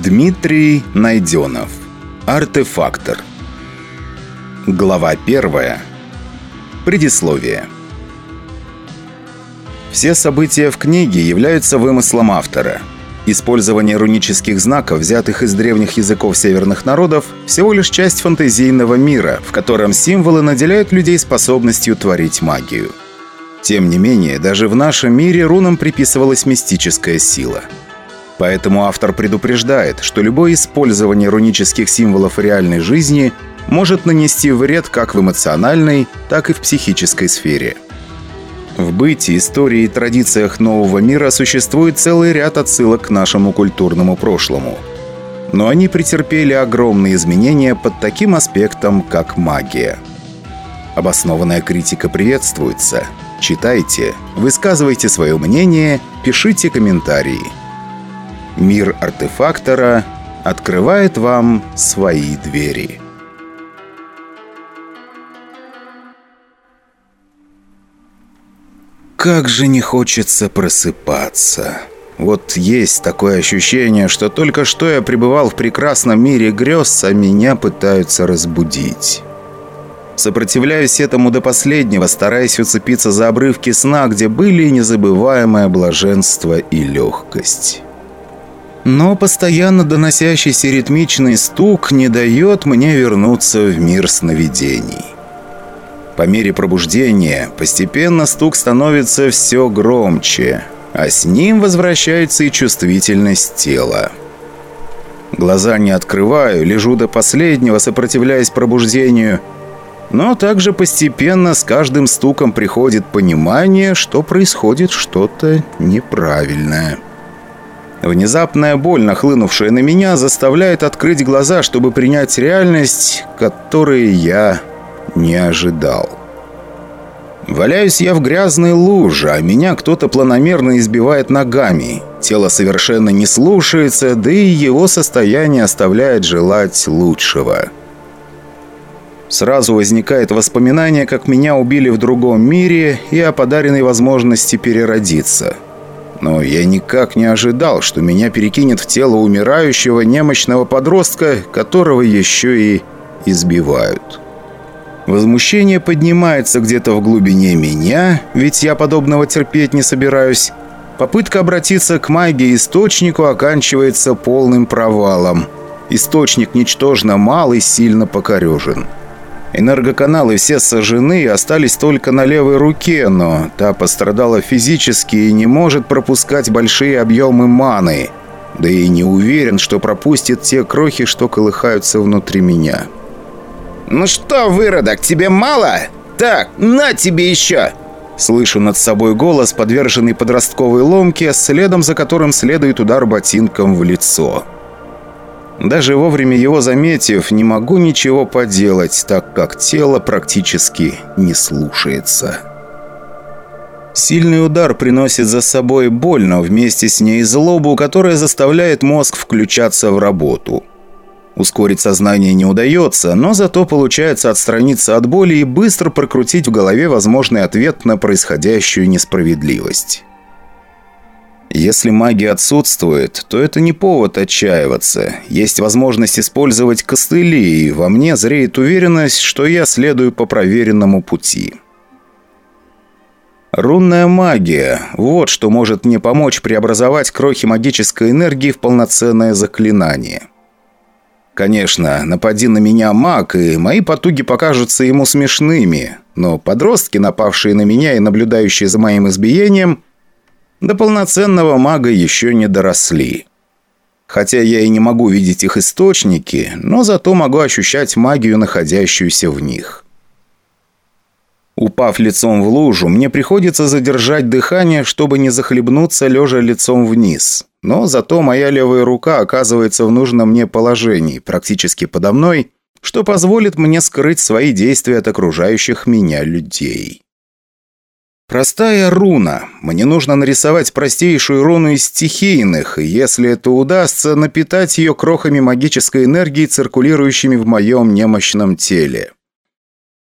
Дмитрий Найденов. Артефактор. Глава первая. Предисловие. Все события в книге являются вымыслом автора. Использование рунических знаков, взятых из древних языков северных народов, всего лишь часть фантазийного мира, в котором символы наделяют людей способностью творить магию. Тем не менее, даже в нашем мире рунам приписывалась мистическая сила. Поэтому автор предупреждает, что любое использование рунических символов в реальной жизни может нанести вред как в эмоциональной, так и в психической сфере. В быте, истории и традициях нового мира существует целый ряд отсылок к нашему культурному прошлому. Но они претерпели огромные изменения под таким аспектом, как магия. Обоснованная критика приветствуется. Читайте, высказывайте свое мнение, пишите комментарии. Мир артефактора открывает вам свои двери. Как же не хочется просыпаться. Вот есть такое ощущение, что только что я пребывал в прекрасном мире грез, а меня пытаются разбудить. Сопротивляюсь этому до последнего, стараясь уцепиться за обрывки сна, где были незабываемое блаженство и легкость. Но постоянно доносящийся ритмичный стук не дает мне вернуться в мир сновидений. По мере пробуждения постепенно стук становится все громче, а с ним возвращается и чувствительность тела. Глаза не открываю, лежу до последнего, сопротивляясь пробуждению, но также постепенно с каждым стуком приходит понимание, что происходит что-то неправильное. Внезапная боль, нахлынувшая на меня, заставляет открыть глаза, чтобы принять реальность, которой я не ожидал. Валяюсь я в грязной луже, а меня кто-то планомерно избивает ногами. Тело совершенно не слушается, да и его состояние оставляет желать лучшего. Сразу возникает воспоминание, как меня убили в другом мире и о подаренной возможности переродиться. Но я никак не ожидал, что меня перекинет в тело умирающего немощного подростка, которого еще и избивают. Возмущение поднимается где-то в глубине меня, ведь я подобного терпеть не собираюсь. Попытка обратиться к магии-источнику оканчивается полным провалом. Источник ничтожно мал и сильно покорежен. Энергоканалы все сожжены и остались только на левой руке, но та пострадала физически и не может пропускать большие объемы маны. Да и не уверен, что пропустит те крохи, что колыхаются внутри меня. «Ну что, выродок, тебе мало? Так, на тебе еще!» Слышу над собой голос, подверженный подростковой ломке, следом за которым следует удар ботинком в лицо. Даже вовремя его заметив, не могу ничего поделать, так как тело практически не слушается. Сильный удар приносит за собой боль, но вместе с ней злобу, которая заставляет мозг включаться в работу. Ускорить сознание не удается, но зато получается отстраниться от боли и быстро прокрутить в голове возможный ответ на происходящую несправедливость. Если магия отсутствует, то это не повод отчаиваться. Есть возможность использовать костыли, и во мне зреет уверенность, что я следую по проверенному пути. Рунная магия – вот что может мне помочь преобразовать крохи магической энергии в полноценное заклинание. Конечно, напади на меня маг, и мои потуги покажутся ему смешными, но подростки, напавшие на меня и наблюдающие за моим избиением, до полноценного мага еще не доросли. Хотя я и не могу видеть их источники, но зато могу ощущать магию, находящуюся в них. Упав лицом в лужу, мне приходится задержать дыхание, чтобы не захлебнуться, лежа лицом вниз. Но зато моя левая рука оказывается в нужном мне положении, практически подо мной, что позволит мне скрыть свои действия от окружающих меня людей. Простая руна. Мне нужно нарисовать простейшую руну из стихийных, и если это удастся, напитать ее крохами магической энергии, циркулирующими в моем немощном теле.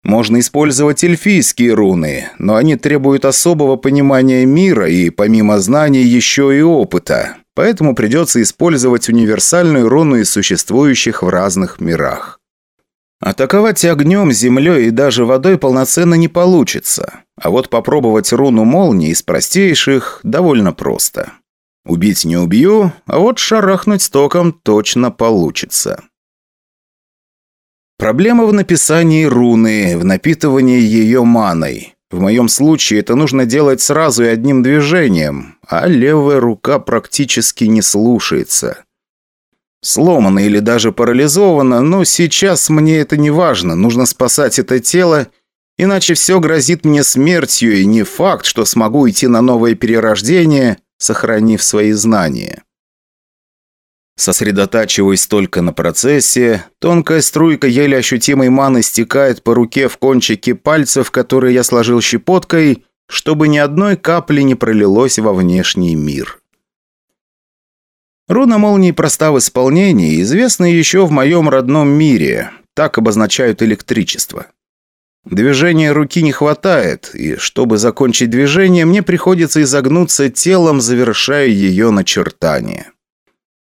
Можно использовать эльфийские руны, но они требуют особого понимания мира и, помимо знаний, еще и опыта. поэтому придется использовать универсальную руну из существующих в разных мирах. Атаковать огнем, землей и даже водой полноценно не получится, а вот попробовать руну молнии из простейших довольно просто. Убить не убью, а вот шарахнуть током точно получится. Проблема в написании руны, в напитывании ее маной. В моем случае это нужно делать сразу и одним движением, а левая рука практически не слушается. Сломана или даже парализована, но сейчас мне это не важно, нужно спасать это тело, иначе все грозит мне смертью, и не факт, что смогу идти на новое перерождение, сохранив свои знания. Сосредотачиваясь только на процессе, тонкая струйка еле ощутимой маны стекает по руке в кончики пальцев, которые я сложил щепоткой, чтобы ни одной капли не пролилось во внешний мир. Руна молнии проста в исполнении, известна еще в моем родном мире. Так обозначают электричество. Движения руки не хватает, и чтобы закончить движение, мне приходится изогнуться телом, завершая ее начертание.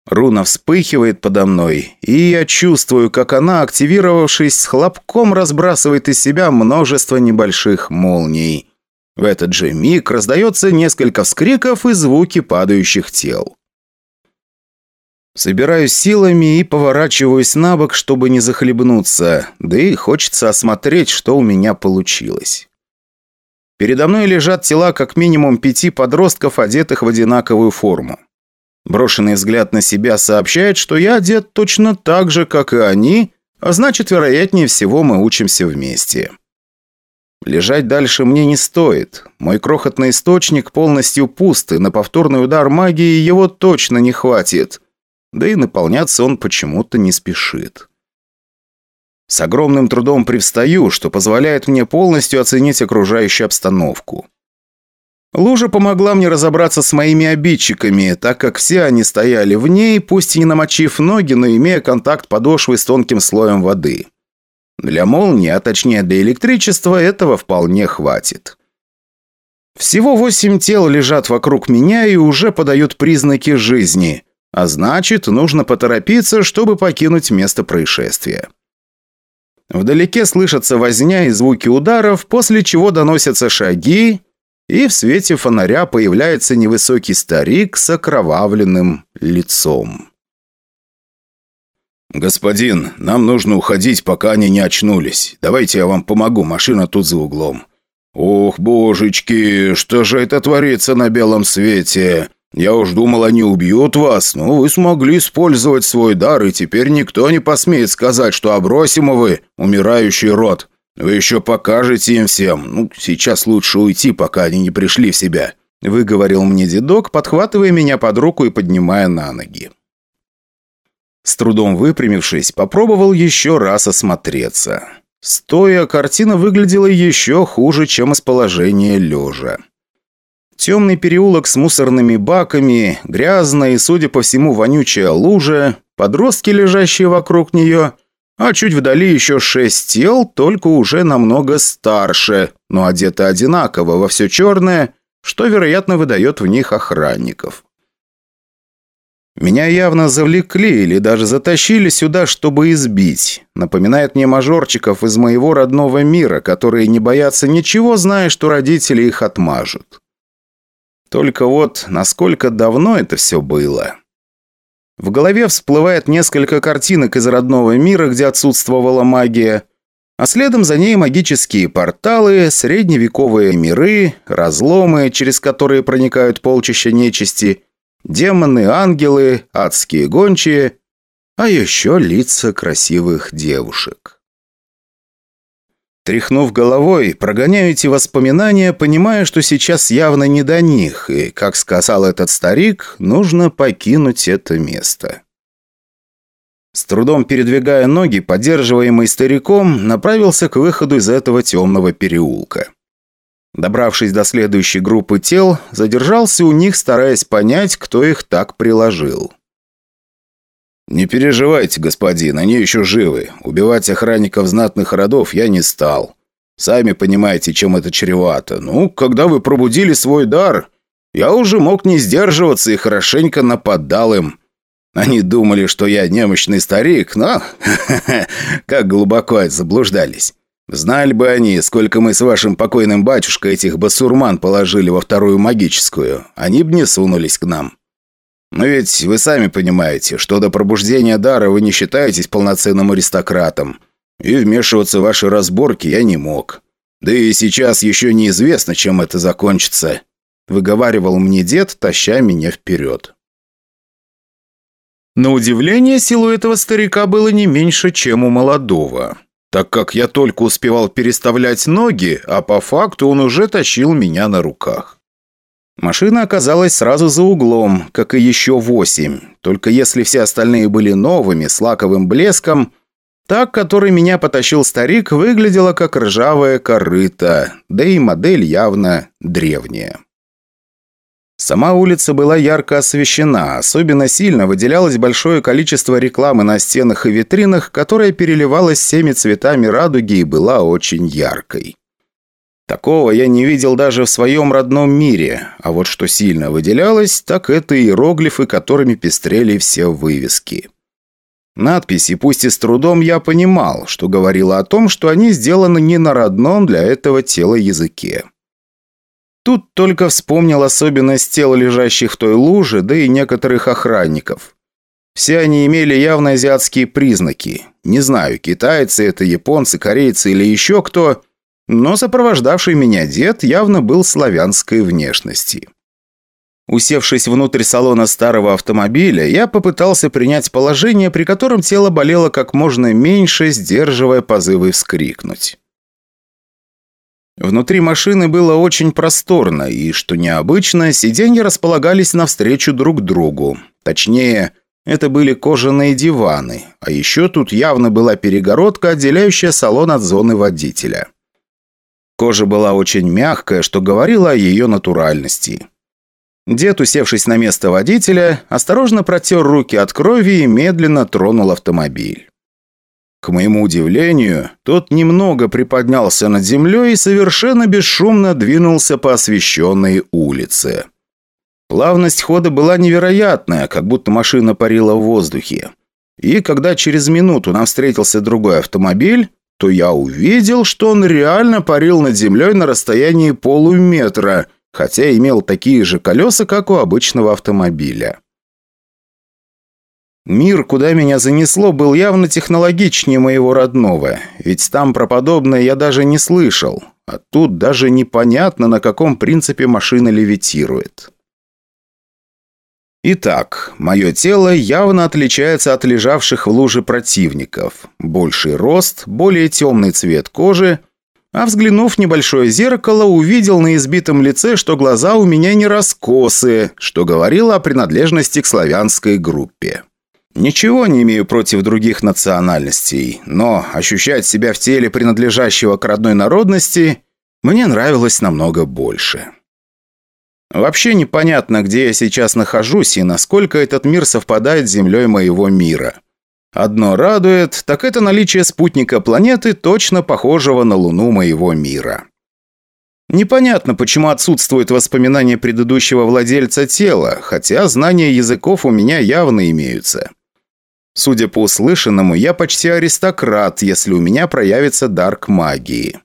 Руна вспыхивает подо мной, и я чувствую, как она, активировавшись, с хлопком разбрасывает из себя множество небольших молний. В этот же миг раздается несколько вскриков и звуки падающих тел. Собираюсь силами и поворачиваюсь на бок, чтобы не захлебнуться, да и хочется осмотреть, что у меня получилось. Передо мной лежат тела как минимум пяти подростков, одетых в одинаковую форму. Брошенный взгляд на себя сообщает, что я одет точно так же, как и они, а значит, вероятнее всего, мы учимся вместе. Лежать дальше мне не стоит. Мой крохотный источник полностью пуст, и на повторный удар магии его точно не хватит. Да и наполняться он почему-то не спешит. С огромным трудом привстаю, что позволяет мне полностью оценить окружающую обстановку. Лужа помогла мне разобраться с моими обидчиками, так как все они стояли в ней, пусть и не намочив ноги, но имея контакт подошвы с тонким слоем воды. Для молнии, а точнее для электричества, этого вполне хватит. Всего восемь тел лежат вокруг меня и уже подают признаки жизни, а значит, нужно поторопиться, чтобы покинуть место происшествия. Вдалеке слышатся возня и звуки ударов, после чего доносятся шаги, и в свете фонаря появляется невысокий старик с окровавленным лицом. «Господин, нам нужно уходить, пока они не очнулись. Давайте я вам помогу, машина тут за углом». «Ох, божечки, что же это творится на белом свете? Я уж думал, они убьют вас, но вы смогли использовать свой дар, и теперь никто не посмеет сказать, что обросим вы умирающий род. «Вы еще покажете им всем. Ну, сейчас лучше уйти, пока они не пришли в себя», – выговорил мне дедок, подхватывая меня под руку и поднимая на ноги. С трудом выпрямившись, попробовал еще раз осмотреться. Стоя, картина выглядела еще хуже, чем из положения лежа. Темный переулок с мусорными баками, грязная и, судя по всему, вонючая лужа, подростки, лежащие вокруг нее – а чуть вдали еще шесть тел, только уже намного старше, но одеты одинаково во все черное, что, вероятно, выдает в них охранников. Меня явно завлекли или даже затащили сюда, чтобы избить. Напоминает мне мажорчиков из моего родного мира, которые не боятся ничего, зная, что родители их отмажут. Только вот, насколько давно это все было? В голове всплывает несколько картинок из родного мира, где отсутствовала магия, а следом за ней магические порталы, средневековые миры, разломы, через которые проникают полчища нечисти, демоны, ангелы, адские гончие, а еще лица красивых девушек. Тряхнув головой, прогоняю эти воспоминания, понимая, что сейчас явно не до них, и, как сказал этот старик, нужно покинуть это место. С трудом передвигая ноги, поддерживаемый стариком, направился к выходу из этого темного переулка. Добравшись до следующей группы тел, задержался у них, стараясь понять, кто их так приложил. «Не переживайте, господин, они еще живы. Убивать охранников знатных родов я не стал. Сами понимаете, чем это чревато. Ну, когда вы пробудили свой дар, Я уже мог не сдерживаться и хорошенько нападал им. Они думали, что я немощный старик, но как глубоко заблуждались. Знали бы они, сколько мы с вашим покойным батюшкой этих басурман положили во вторую магическую, они б не сунулись к нам. Но ведь вы сами понимаете, что до пробуждения дара вы не считаетесь полноценным аристократом, и вмешиваться в ваши разборки я не мог. Да и сейчас еще неизвестно, чем это закончится», — выговаривал мне дед, таща меня вперед. На удивление, силу этого старика было не меньше, чем у молодого, так как я только успевал переставлять ноги, а по факту он уже тащил меня на руках. Машина оказалась сразу за углом, как и еще восемь, только если все остальные были новыми, с лаковым блеском, так, который меня потащил старик, выглядела как ржавая корыта, да и модель явно древняя. Сама улица была ярко освещена, особенно сильно выделялось большое количество рекламы на стенах и витринах, которая переливалась всеми цветами радуги и была очень яркой. Такого я не видел даже в своем родном мире, а вот что сильно выделялось, так это иероглифы, которыми пестрели все вывески. Надписи, пусть и с трудом, я понимал, что говорило о том, что они сделаны не на родном для этого тела языке. Тут только вспомнил особенность тел, лежащих в той луже, да и некоторых охранников. Все они имели явно азиатские признаки. Не знаю, китайцы это, японцы, корейцы или еще кто, но сопровождавший меня дед явно был славянской внешности. Усевшись внутрь салона старого автомобиля, я попытался принять положение, при котором тело болело как можно меньше, сдерживая позывы вскрикнуть. Внутри машины было очень просторно, и, что необычно, сиденья располагались навстречу друг другу. Точнее, это были кожаные диваны, а еще тут явно была перегородка, отделяющая салон от зоны водителя. Кожа была очень мягкая, что говорило о ее натуральности. Дед, усевшись на место водителя, осторожно протер руки от крови и медленно тронул автомобиль. К моему удивлению, тот немного приподнялся над землей и совершенно бесшумно двинулся по освещенной улице. Плавность хода была невероятная, как будто машина парила в воздухе. И когда через минуту нам встретился другой автомобиль, то я увидел, что он реально парил над землей на расстоянии полуметра, хотя имел такие же колеса, как у обычного автомобиля. Мир, куда меня занесло, был явно технологичнее моего родного, ведь там про подобное я даже не слышал, а тут даже непонятно, на каком принципе машина левитирует. Итак, мое тело явно отличается от лежавших в луже противников. Больший рост, более темный цвет кожи, а взглянув в небольшое зеркало, увидел на избитом лице, что глаза у меня не раскосые, что говорило о принадлежности к славянской группе. Ничего не имею против других национальностей, но ощущать себя в теле принадлежащего к родной народности мне нравилось намного больше. Вообще непонятно, где я сейчас нахожусь и насколько этот мир совпадает с землей моего мира. Одно радует, так это наличие спутника планеты, точно похожего на Луну моего мира. Непонятно, почему отсутствуют воспоминания предыдущего владельца тела, хотя знания языков у меня явно имеются. Судя по услышанному, я почти аристократ, если у меня проявится дар к магии.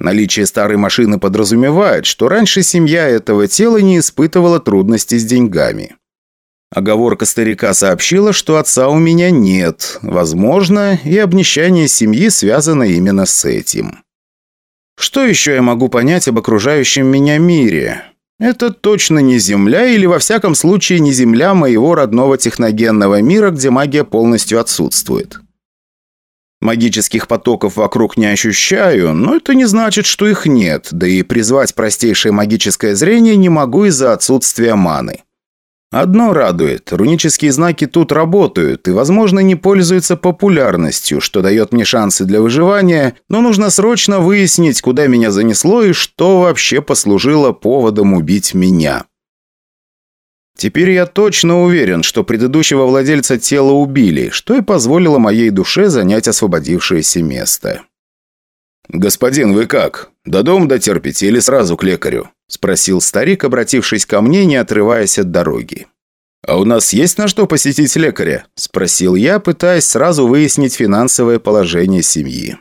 Наличие старой машины подразумевает, что раньше семья этого тела не испытывала трудностей с деньгами. Оговорка старика сообщила, что отца у меня нет. Возможно, и обнищание семьи связано именно с этим. Что еще я могу понять об окружающем меня мире? Это точно не Земля или, во всяком случае, не Земля моего родного техногенного мира, где магия полностью отсутствует. Магических потоков вокруг не ощущаю, но это не значит, что их нет, да и призвать простейшее магическое зрение не могу из-за отсутствия маны. Одно радует, рунические знаки тут работают и, возможно, не пользуются популярностью, что дает мне шансы для выживания, но нужно срочно выяснить, куда меня занесло и что вообще послужило поводом убить меня. Теперь я точно уверен, что предыдущего владельца тела убили, что и позволило моей душе занять освободившееся место. «Господин, вы как? До дома дотерпите или сразу к лекарю?» – спросил старик, обратившись ко мне, не отрываясь от дороги. «А у нас есть на что посетить лекаря?» – спросил я, пытаясь сразу выяснить финансовое положение семьи.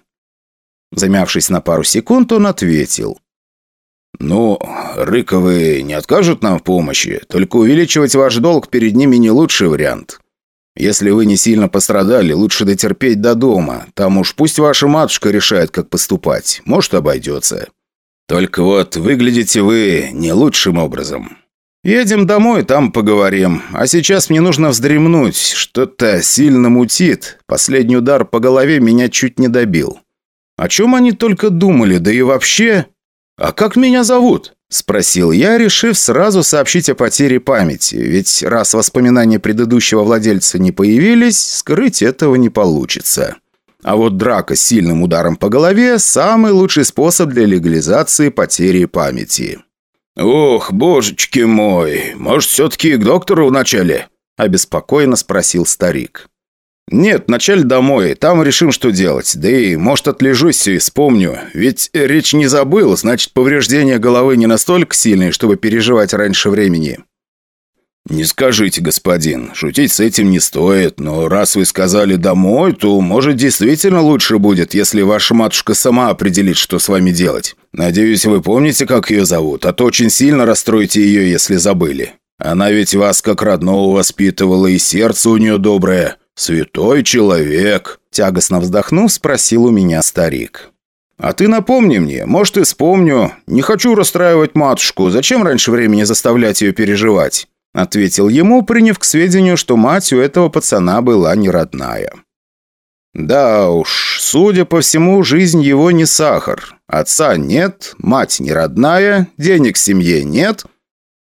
Замявшись на пару секунд, он ответил. «Ну, Рыковы не откажут нам в помощи, только увеличивать ваш долг перед ними не лучший вариант. Если вы не сильно пострадали, лучше дотерпеть до дома. Там уж пусть ваша матушка решает, как поступать. Может, обойдется. Только вот выглядите вы не лучшим образом. Едем домой, там поговорим. А сейчас мне нужно вздремнуть. Что-то сильно мутит. Последний удар по голове меня чуть не добил. О чем они только думали, да и вообще... «А как меня зовут?» – спросил я, решив сразу сообщить о потере памяти, ведь раз воспоминания предыдущего владельца не появились, скрыть этого не получится. А вот драка с сильным ударом по голове – самый лучший способ для легализации потери памяти. «Ох, божечки мой, может, все-таки к доктору вначале?» – обеспокоенно спросил старик. «Нет, вначале домой, там решим, что делать. Да и, может, отлежусь и вспомню. Ведь речь не забыл, значит, повреждения головы не настолько сильные, чтобы переживать раньше времени». «Не скажите, господин, шутить с этим не стоит, но раз вы сказали домой, то, может, действительно лучше будет, если ваша матушка сама определит, что с вами делать. Надеюсь, вы помните, как ее зовут, а то очень сильно расстроите ее, если забыли. Она ведь вас как родного воспитывала, и сердце у нее доброе. «Святой человек!» – тягостно вздохнув, спросил у меня старик. «А ты напомни мне, может, и вспомню. Не хочу расстраивать матушку. Зачем раньше времени заставлять ее переживать?» Ответил ему, приняв к сведению, что мать у этого пацана была не родная. Да уж, судя по всему, жизнь его не сахар. Отца нет, мать не родная, денег в семье нет.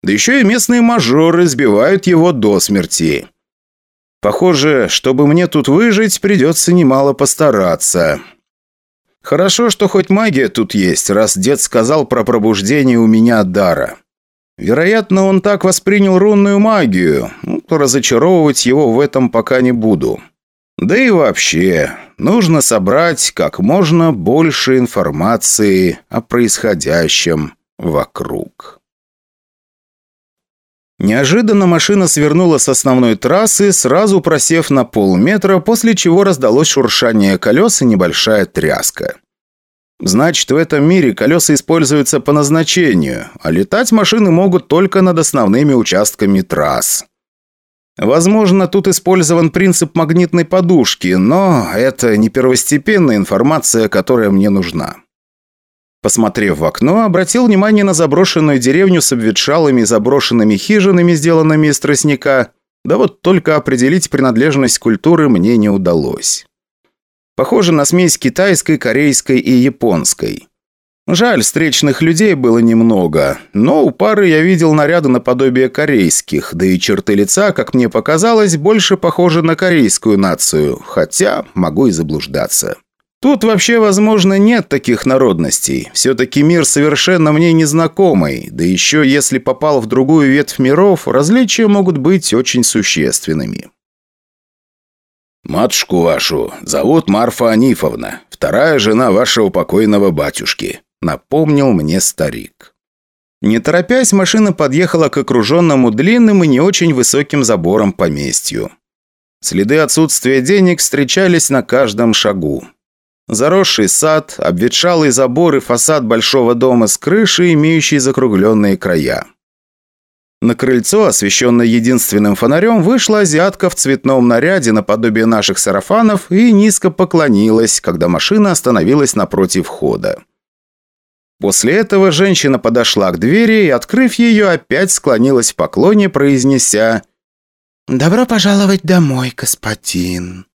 Да еще и местные мажоры сбивают его до смерти. Похоже, чтобы мне тут выжить, придется немало постараться. Хорошо, что хоть магия тут есть, раз дед сказал про пробуждение у меня дара. Вероятно, он так воспринял рунную магию, ну, разочаровывать его в этом пока не буду. Да и вообще, нужно собрать как можно больше информации о происходящем вокруг. Неожиданно машина свернула с основной трассы, сразу просев на полметра, после чего раздалось шуршание колес и небольшая тряска. Значит, в этом мире колеса используются по назначению, а летать машины могут только над основными участками трасс. Возможно, тут использован принцип магнитной подушки, но это не первостепенная информация, которая мне нужна. Посмотрев в окно, обратил внимание на заброшенную деревню с обветшалыми заброшенными хижинами, сделанными из тростника. Да вот только определить принадлежность культуры мне не удалось. Похоже на смесь китайской, корейской и японской. Жаль, встречных людей было немного, но у пары я видел наряды наподобие корейских, да и черты лица, как мне показалось, больше похожи на корейскую нацию, хотя могу и заблуждаться. Тут вообще, возможно, нет таких народностей. Все-таки мир совершенно мне незнакомый, да еще если попал в другую ветвь миров, различия могут быть очень существенными. «Матушку вашу зовут Марфа Анифовна, вторая жена вашего покойного батюшки», напомнил мне старик. Не торопясь, машина подъехала к окруженному длинным и не очень высоким забором поместью. Следы отсутствия денег встречались на каждом шагу. Заросший сад, обветшалый забор и фасад большого дома с крышей, имеющий закругленные края. На крыльцо, освещенное единственным фонарем, вышла азиатка в цветном наряде наподобие наших сарафанов и низко поклонилась, когда машина остановилась напротив входа. После этого женщина подошла к двери и, открыв ее, опять склонилась в поклоне, произнеся «Добро пожаловать домой, господин».